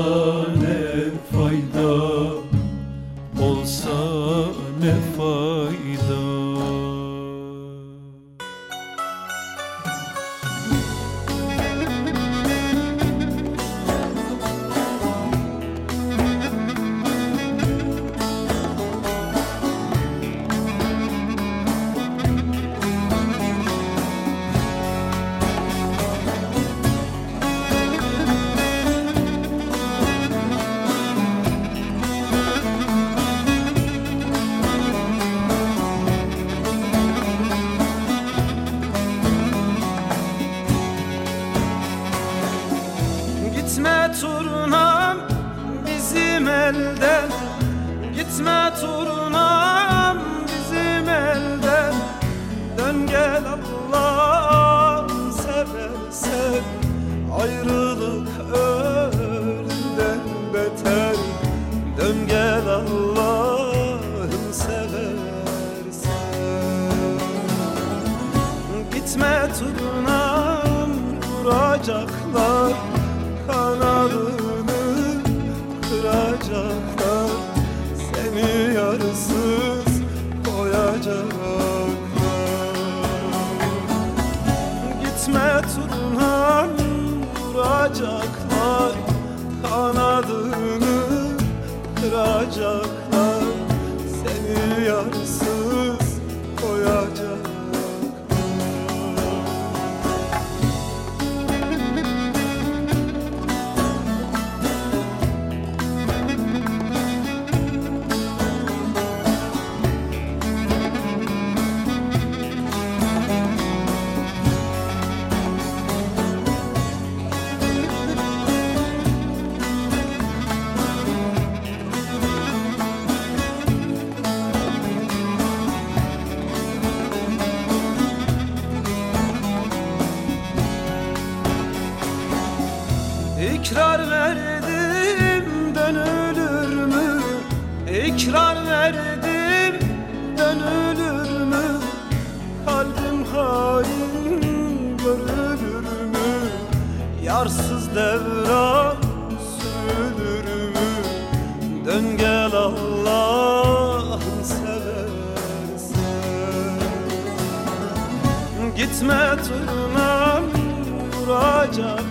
ne Gitme turnam İkrar verdim dönülür mü? İkrar verdim dönülür mü? Kalbim hain görülür mü? Yarsız devran sürülür mü? Dön gel Allah'ın seversen Gitme turnam vuracaklar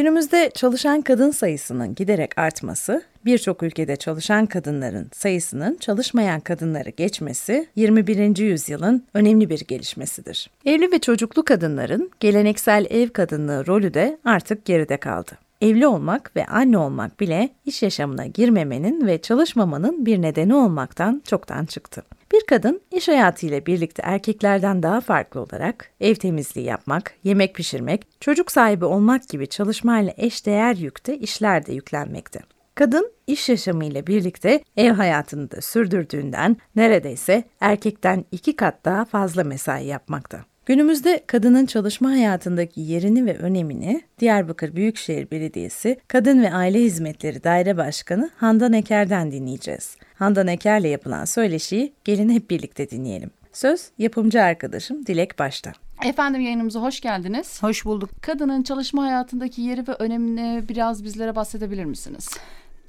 Günümüzde çalışan kadın sayısının giderek artması, birçok ülkede çalışan kadınların sayısının çalışmayan kadınları geçmesi 21. yüzyılın önemli bir gelişmesidir. Evli ve çocuklu kadınların geleneksel ev kadınlığı rolü de artık geride kaldı. Evli olmak ve anne olmak bile iş yaşamına girmemenin ve çalışmamanın bir nedeni olmaktan çoktan çıktı. Bir kadın iş hayatıyla birlikte erkeklerden daha farklı olarak ev temizliği yapmak, yemek pişirmek, çocuk sahibi olmak gibi çalışmayla eşdeğer yükte işler de yüklenmekte. Kadın iş yaşamıyla birlikte ev hayatını da sürdürdüğünden neredeyse erkekten iki kat daha fazla mesai yapmakta. Günümüzde kadının çalışma hayatındaki yerini ve önemini Diyarbakır Büyükşehir Belediyesi Kadın ve Aile Hizmetleri Daire Başkanı Handan Eker'den dinleyeceğiz. Handan Eker'le yapılan söyleşiyi gelin hep birlikte dinleyelim. Söz yapımcı arkadaşım Dilek Baş'ta. Efendim yayınımıza hoş geldiniz. Hoş bulduk. Kadının çalışma hayatındaki yeri ve önemini biraz bizlere bahsedebilir misiniz?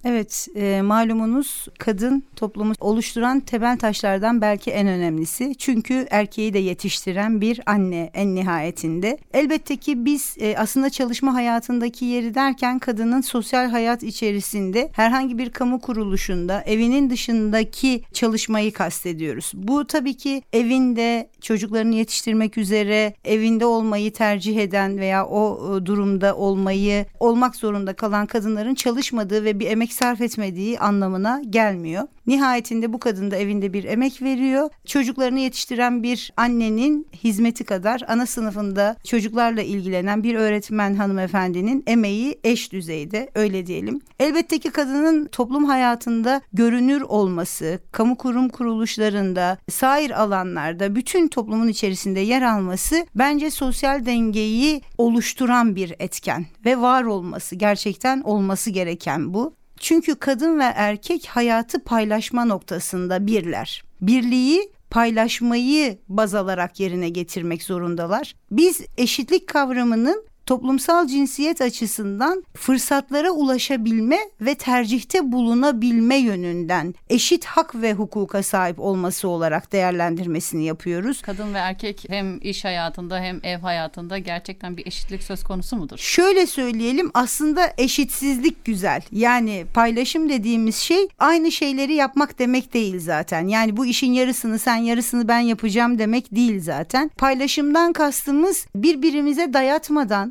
Evet, e, malumunuz kadın toplumu oluşturan temel taşlardan belki en önemlisi. Çünkü erkeği de yetiştiren bir anne en nihayetinde. Elbette ki biz e, aslında çalışma hayatındaki yeri derken kadının sosyal hayat içerisinde herhangi bir kamu kuruluşunda evinin dışındaki çalışmayı kastediyoruz. Bu tabii ki evinde çocuklarını yetiştirmek üzere evinde olmayı tercih eden veya o e, durumda olmayı olmak zorunda kalan kadınların çalışmadığı ve bir emek sarf etmediği anlamına gelmiyor. Nihayetinde bu kadın da evinde bir emek veriyor. Çocuklarını yetiştiren bir annenin hizmeti kadar ana sınıfında çocuklarla ilgilenen bir öğretmen hanımefendinin emeği eş düzeyde öyle diyelim. Elbette ki kadının toplum hayatında görünür olması, kamu kurum kuruluşlarında, sair alanlarda bütün toplumun içerisinde yer alması bence sosyal dengeyi oluşturan bir etken ve var olması gerçekten olması gereken bu. Çünkü kadın ve erkek hayatı paylaşma noktasında birler. Birliği paylaşmayı baz alarak yerine getirmek zorundalar. Biz eşitlik kavramının toplumsal cinsiyet açısından fırsatlara ulaşabilme ve tercihte bulunabilme yönünden eşit hak ve hukuka sahip olması olarak değerlendirmesini yapıyoruz. Kadın ve erkek hem iş hayatında hem ev hayatında gerçekten bir eşitlik söz konusu mudur? Şöyle söyleyelim aslında eşitsizlik güzel. Yani paylaşım dediğimiz şey aynı şeyleri yapmak demek değil zaten. Yani bu işin yarısını sen yarısını ben yapacağım demek değil zaten. Paylaşımdan kastımız birbirimize dayatmadan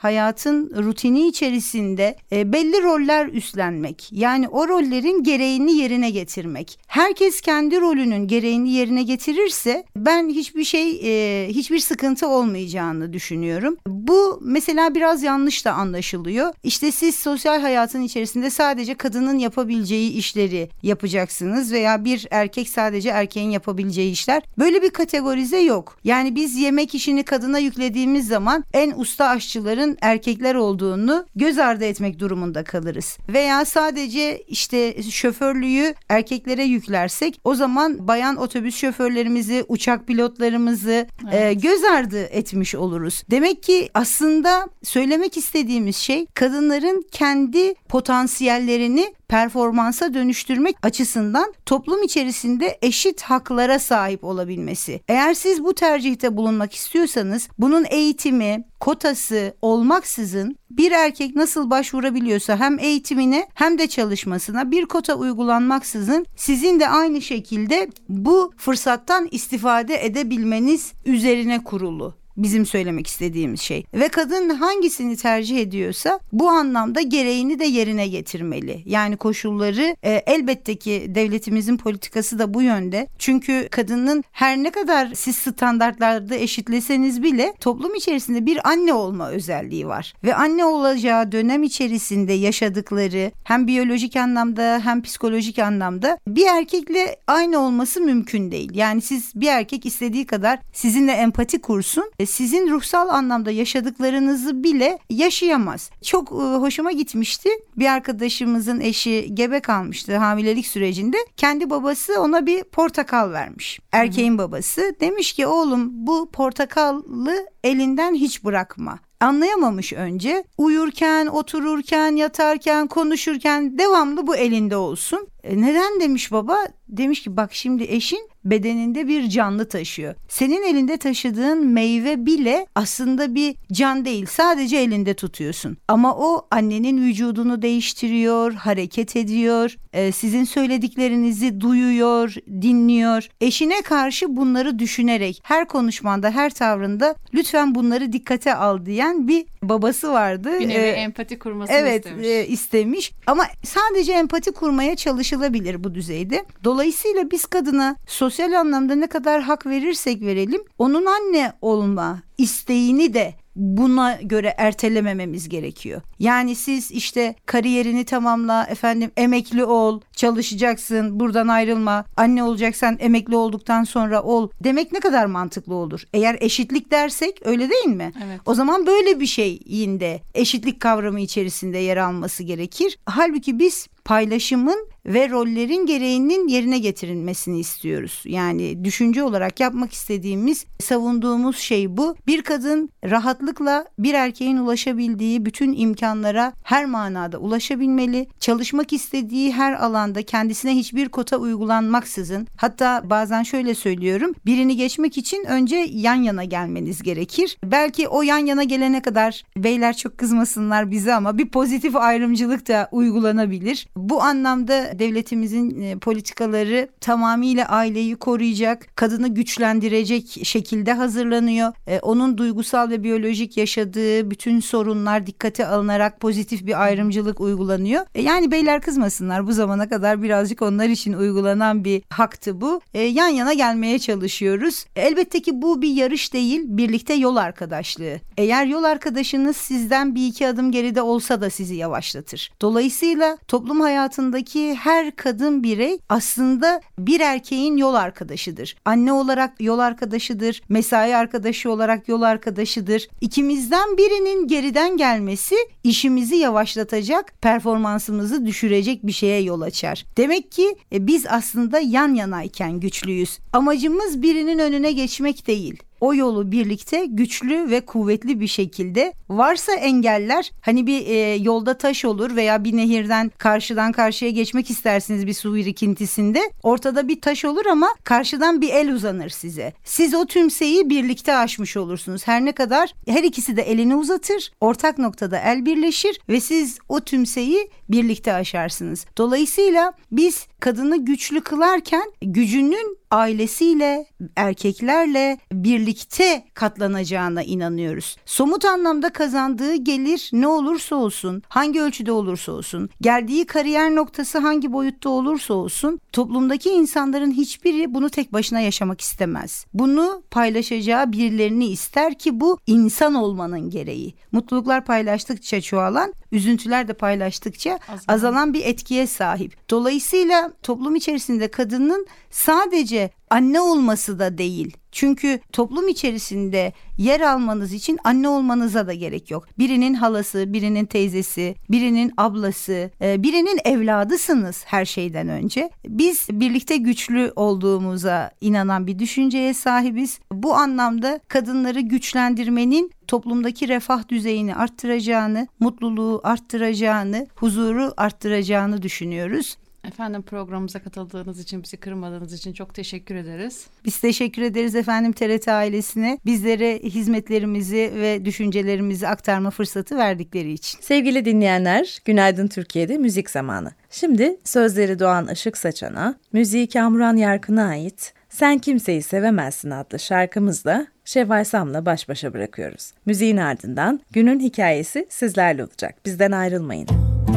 hayatın rutini içerisinde e, belli roller üstlenmek. Yani o rollerin gereğini yerine getirmek. Herkes kendi rolünün gereğini yerine getirirse ben hiçbir şey e, hiçbir sıkıntı olmayacağını düşünüyorum. Bu mesela biraz yanlış da anlaşılıyor. İşte siz sosyal hayatın içerisinde sadece kadının yapabileceği işleri yapacaksınız veya bir erkek sadece erkeğin yapabileceği işler. Böyle bir kategorize yok. Yani biz yemek işini kadına yüklediğimiz zaman en usta aşçıların kadınların erkekler olduğunu göz ardı etmek durumunda kalırız. Veya sadece işte şoförlüğü erkeklere yüklersek o zaman bayan otobüs şoförlerimizi, uçak pilotlarımızı e, evet. e, göz ardı etmiş oluruz. Demek ki aslında söylemek istediğimiz şey kadınların kendi potansiyellerini performansa dönüştürmek açısından toplum içerisinde eşit haklara sahip olabilmesi. Eğer siz bu tercihte bulunmak istiyorsanız bunun eğitimi, kotası olmaksızın bir erkek nasıl başvurabiliyorsa hem eğitimine hem de çalışmasına bir kota uygulanmaksızın sizin de aynı şekilde bu fırsattan istifade edebilmeniz üzerine kurulu bizim söylemek istediğimiz şey. Ve kadın hangisini tercih ediyorsa bu anlamda gereğini de yerine getirmeli. Yani koşulları e, elbette ki devletimizin politikası da bu yönde. Çünkü kadının her ne kadar siz standartlarda eşitleseniz bile toplum içerisinde bir anne olma özelliği var. Ve anne olacağı dönem içerisinde yaşadıkları hem biyolojik anlamda hem psikolojik anlamda bir erkekle aynı olması mümkün değil. Yani siz bir erkek istediği kadar sizinle empati kursun. E, sizin ruhsal anlamda yaşadıklarınızı bile yaşayamaz. Çok e, hoşuma gitmişti. Bir arkadaşımızın eşi gebe kalmıştı hamilelik sürecinde. Kendi babası ona bir portakal vermiş. Erkeğin babası demiş ki oğlum bu portakallı elinden hiç bırakma anlayamamış önce. Uyurken, otururken, yatarken, konuşurken devamlı bu elinde olsun. E neden demiş baba? Demiş ki bak şimdi eşin bedeninde bir canlı taşıyor. Senin elinde taşıdığın meyve bile aslında bir can değil. Sadece elinde tutuyorsun. Ama o annenin vücudunu değiştiriyor, hareket ediyor. E, sizin söylediklerinizi duyuyor, dinliyor. Eşine karşı bunları düşünerek her konuşmanda, her tavrında lütfen bunları dikkate al diyen bir babası vardı. Bir nevi ee, empati kurmasını evet, istemiş. Evet istemiş. Ama sadece empati kurmaya çalışılabilir bu düzeyde. Dolayısıyla biz kadına sosyal anlamda ne kadar hak verirsek verelim onun anne olma isteğini de buna göre ertelemememiz gerekiyor. Yani siz işte kariyerini tamamla, efendim emekli ol, çalışacaksın, buradan ayrılma, anne olacaksan emekli olduktan sonra ol demek ne kadar mantıklı olur? Eğer eşitlik dersek öyle değil mi? Evet. O zaman böyle bir şeyin de eşitlik kavramı içerisinde yer alması gerekir. Halbuki biz paylaşımın ve rollerin gereğinin yerine getirilmesini istiyoruz. Yani düşünce olarak yapmak istediğimiz, savunduğumuz şey bu. Bir kadın rahatlıkla bir erkeğin ulaşabildiği bütün imkanlara her manada ulaşabilmeli. Çalışmak istediği her alanda kendisine hiçbir kota uygulanmaksızın hatta bazen şöyle söylüyorum birini geçmek için önce yan yana gelmeniz gerekir. Belki o yan yana gelene kadar beyler çok kızmasınlar bize ama bir pozitif ayrımcılık da uygulanabilir. Bu anlamda devletimizin e, politikaları tamamıyla aileyi koruyacak, kadını güçlendirecek şekilde hazırlanıyor. E, onun duygusal ve biyolojik yaşadığı bütün sorunlar dikkate alınarak pozitif bir ayrımcılık uygulanıyor. E, yani beyler kızmasınlar bu zamana kadar birazcık onlar için uygulanan bir haktı bu. yan yana gelmeye çalışıyoruz. Elbette ki bu bir yarış değil, birlikte yol arkadaşlığı. Eğer yol arkadaşınız sizden bir iki adım geride olsa da sizi yavaşlatır. Dolayısıyla toplum hayatındaki her kadın birey aslında bir erkeğin yol arkadaşıdır. Anne olarak yol arkadaşıdır, mesai arkadaşı olarak yol arkadaşıdır. İkimizden birinin geriden gelmesi işimizi yavaşlatacak, performansımızı düşürecek bir şeye yol açar. Demek ki e, biz aslında yan yanayken güçlüyüz. Amacımız birinin önüne geçmek değil o yolu birlikte güçlü ve kuvvetli bir şekilde varsa engeller hani bir e, yolda taş olur veya bir nehirden karşıdan karşıya geçmek istersiniz bir su birikintisinde ortada bir taş olur ama karşıdan bir el uzanır size. Siz o tümseyi birlikte aşmış olursunuz. Her ne kadar her ikisi de elini uzatır ortak noktada el birleşir ve siz o tümseyi birlikte aşarsınız. Dolayısıyla biz kadını güçlü kılarken gücünün ailesiyle, erkeklerle birlikte katlanacağına inanıyoruz. Somut anlamda kazandığı gelir ne olursa olsun, hangi ölçüde olursa olsun, geldiği kariyer noktası hangi boyutta olursa olsun, toplumdaki insanların hiçbiri bunu tek başına yaşamak istemez. Bunu paylaşacağı birilerini ister ki bu insan olmanın gereği. Mutluluklar paylaştıkça çoğalan, üzüntüler de paylaştıkça azalan, azalan bir etkiye sahip. Dolayısıyla toplum içerisinde kadının sadece anne olması da değil. Çünkü toplum içerisinde yer almanız için anne olmanıza da gerek yok. Birinin halası, birinin teyzesi, birinin ablası, e, birinin evladısınız her şeyden önce. Biz birlikte güçlü olduğumuza inanan bir düşünceye sahibiz. Bu anlamda kadınları güçlendirmenin toplumdaki refah düzeyini arttıracağını, mutluluğu arttıracağını, huzuru arttıracağını düşünüyoruz. Efendim programımıza katıldığınız için, bizi kırmadığınız için çok teşekkür ederiz. Biz teşekkür ederiz efendim TRT ailesine. Bizlere hizmetlerimizi ve düşüncelerimizi aktarma fırsatı verdikleri için. Sevgili dinleyenler, Günaydın Türkiye'de müzik zamanı. Şimdi sözleri Doğan Işık Saçan'a, müziği Kamuran Yarkın'a ait Sen Kimseyi Sevemezsin adlı şarkımızla Şevval Sam'la baş başa bırakıyoruz. Müziğin ardından günün hikayesi sizlerle olacak. Bizden ayrılmayın. Hayat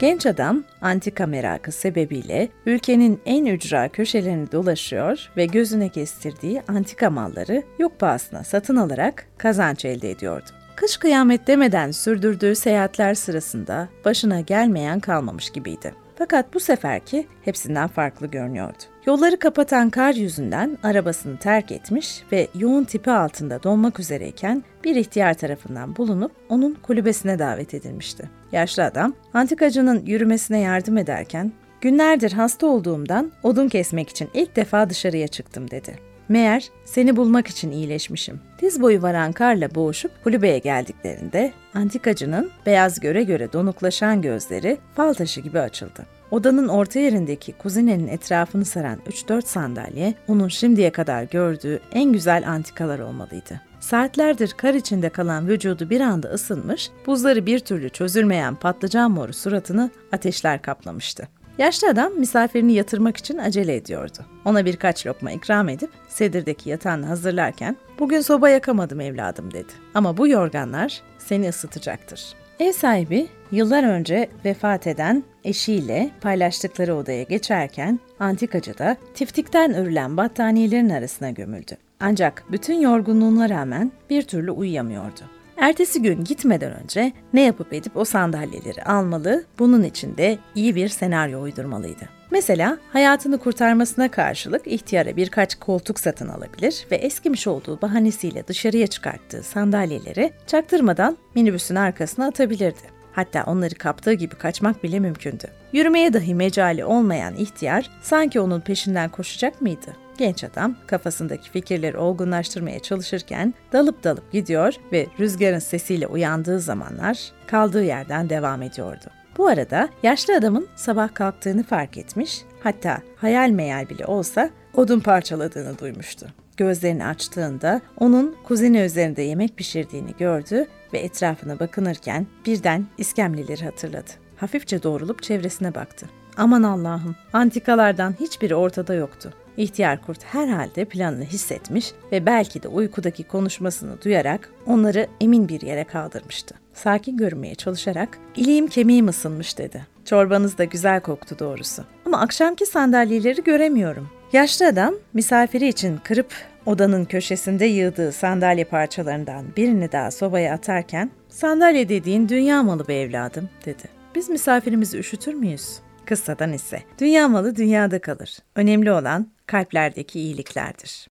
Genç adam antika merakı sebebiyle ülkenin en ücra köşelerini dolaşıyor ve gözüne kestirdiği antika malları yok pahasına satın alarak kazanç elde ediyordu. Kış kıyamet demeden sürdürdüğü seyahatler sırasında başına gelmeyen kalmamış gibiydi. Fakat bu seferki hepsinden farklı görünüyordu. Yolları kapatan kar yüzünden arabasını terk etmiş ve yoğun tipi altında donmak üzereyken bir ihtiyar tarafından bulunup onun kulübesine davet edilmişti. Yaşlı adam antikacının yürümesine yardım ederken Günlerdir hasta olduğumdan odun kesmek için ilk defa dışarıya çıktım dedi. Meğer seni bulmak için iyileşmişim. Diz boyu varan karla boğuşup kulübeye geldiklerinde antikacının beyaz göre göre donuklaşan gözleri fal taşı gibi açıldı. Odanın orta yerindeki kuzinenin etrafını saran 3-4 sandalye onun şimdiye kadar gördüğü en güzel antikalar olmalıydı. Saatlerdir kar içinde kalan vücudu bir anda ısınmış, buzları bir türlü çözülmeyen patlıcan moru suratını ateşler kaplamıştı. Yaşlı adam misafirini yatırmak için acele ediyordu. Ona birkaç lokma ikram edip sedirdeki yatağını hazırlarken ''Bugün soba yakamadım evladım'' dedi. ''Ama bu yorganlar seni ısıtacaktır.'' Ev sahibi yıllar önce vefat eden eşiyle paylaştıkları odaya geçerken antikacı da tiftikten örülen battaniyelerin arasına gömüldü. Ancak bütün yorgunluğuna rağmen bir türlü uyuyamıyordu. Ertesi gün gitmeden önce ne yapıp edip o sandalyeleri almalı, bunun için de iyi bir senaryo uydurmalıydı. Mesela hayatını kurtarmasına karşılık ihtiyara birkaç koltuk satın alabilir ve eskimiş olduğu bahanesiyle dışarıya çıkarttığı sandalyeleri çaktırmadan minibüsün arkasına atabilirdi. Hatta onları kaptığı gibi kaçmak bile mümkündü. Yürümeye dahi mecali olmayan ihtiyar sanki onun peşinden koşacak mıydı? Genç adam kafasındaki fikirleri olgunlaştırmaya çalışırken dalıp dalıp gidiyor ve rüzgarın sesiyle uyandığı zamanlar kaldığı yerden devam ediyordu. Bu arada yaşlı adamın sabah kalktığını fark etmiş, hatta hayal meyal bile olsa odun parçaladığını duymuştu. Gözlerini açtığında onun kuzeni üzerinde yemek pişirdiğini gördü ve etrafına bakınırken birden iskemlileri hatırladı. Hafifçe doğrulup çevresine baktı. Aman Allah'ım, antikalardan hiçbiri ortada yoktu. İhtiyar kurt herhalde planını hissetmiş ve belki de uykudaki konuşmasını duyarak onları emin bir yere kaldırmıştı. Sakin görünmeye çalışarak iliğim kemiğim ısınmış dedi. Çorbanız da güzel koktu doğrusu. Ama akşamki sandalyeleri göremiyorum. Yaşlı adam misafiri için kırıp odanın köşesinde yığdığı sandalye parçalarından birini daha sobaya atarken sandalye dediğin dünya malı be evladım dedi. Biz misafirimizi üşütür müyüz? Kıssadan ise dünya malı dünyada kalır. Önemli olan kalplerdeki iyiliklerdir.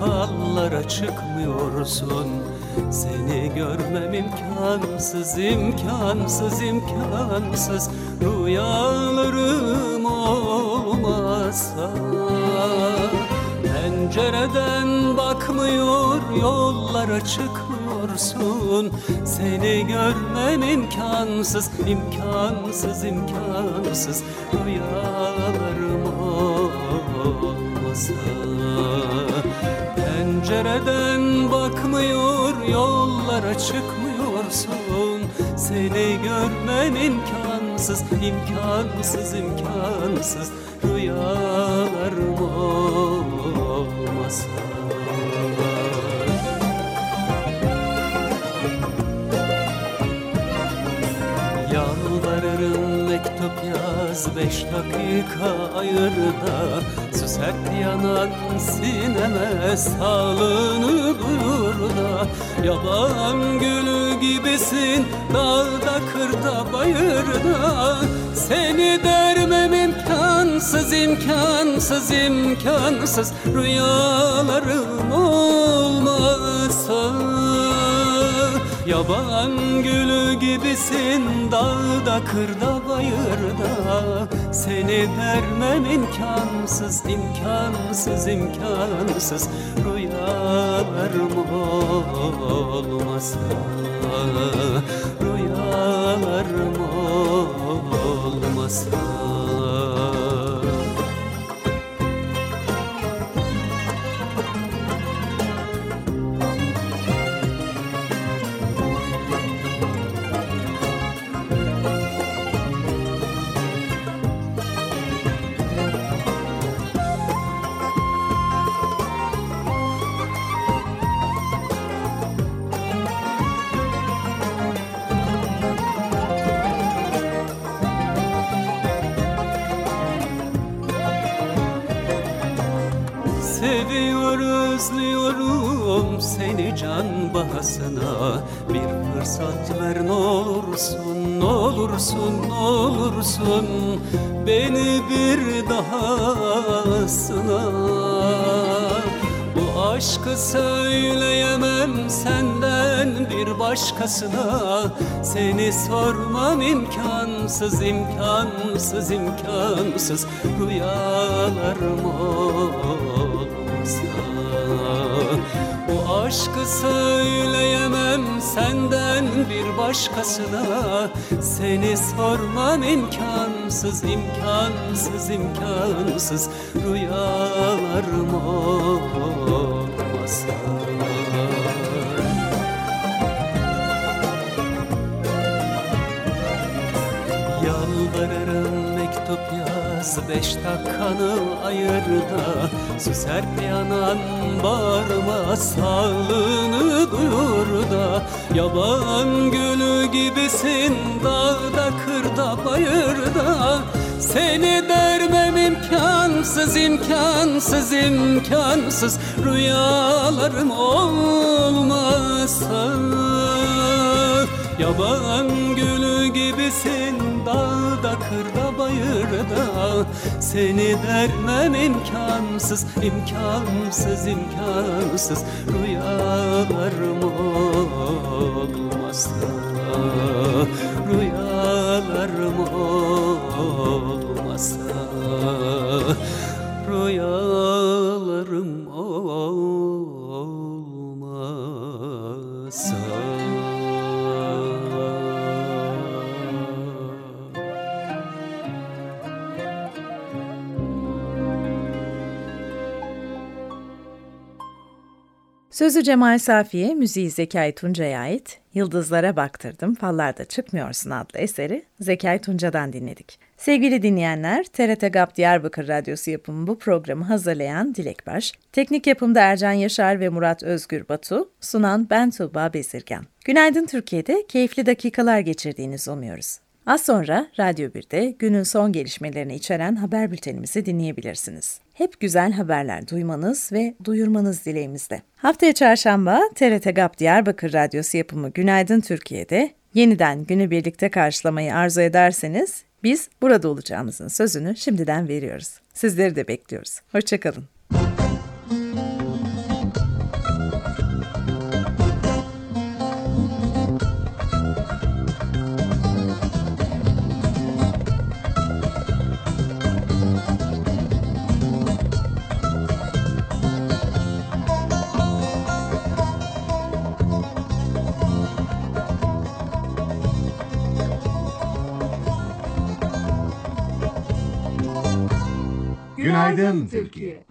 Fallara çıkmıyorsun. Seni görmem imkansız, imkansız, imkansız. Rüyalarım olmasa Pencereden bakmıyor, yollara çıkmıyorsun. Seni görmem imkansız, imkansız, imkansız. Rüyalarım olmasa Pencereden bakmıyor, yollara çıkmıyorsun. Seni görmem imkansız, imkansız, imkansız. Rüyalarım olmasa? Yalvarırım mektup yaz beş dakika ayırda Süser yanan sineme sağlığını duyur da Yaban gülü gibisin dağda kırda bayırda. Seni dermem imkansız imkansız imkansız. Rüyalarım olmasa Yaban gülü gibisin dağda kırda bayırda. Seni dermem imkansız imkansız imkansız. Rüyalarım olmasa? Rüyalarım olmasa Seviyor özlüyorum seni can bahasına. Bir fırsat ver ne olursun ne olursun ne olursun. Beni bir daha sınav aşkı söyleyemem senden bir başkasına. Seni sormam imkansız imkansız imkansız. Rüyalarım olmasa aşkı söyleyemem senden bir başkasına. Seni sormam imkansız imkansız imkansız. Rüyalarım olmasa. Yalvarırım mektup yaz beş dakikanı ayır da Süser yanan bağırma sağlığını duyur da Yaban gülü gibisin dağda kırda bayırda. Seni dermem imkansız imkansız imkansız. Rüyalarım olmasa Yaban gülü gibisin dağda kırda bayırda. Seni dermem imkansız imkansız imkansız. Rüyalarım olmasa Rüyalarım olmasa Sözü Cemal Safiye, müziği Zekai Tunca'ya ait Yıldızlara Baktırdım Fallarda Çıkmıyorsun adlı eseri Zekai Tunca'dan dinledik. Sevgili dinleyenler, TRT GAP Diyarbakır Radyosu yapımı bu programı hazırlayan Dilek Baş, teknik yapımda Ercan Yaşar ve Murat Özgür Batu, sunan ben Tuğba Bezirgan. Günaydın Türkiye'de keyifli dakikalar geçirdiğinizi umuyoruz. Az sonra Radyo 1'de günün son gelişmelerini içeren haber bültenimizi dinleyebilirsiniz. Hep güzel haberler duymanız ve duyurmanız dileğimizle. Haftaya çarşamba TRT GAP Diyarbakır Radyosu yapımı Günaydın Türkiye'de yeniden günü birlikte karşılamayı arzu ederseniz biz burada olacağımızın sözünü şimdiden veriyoruz. Sizleri de bekliyoruz. Hoşçakalın. Günaydın Türkiye.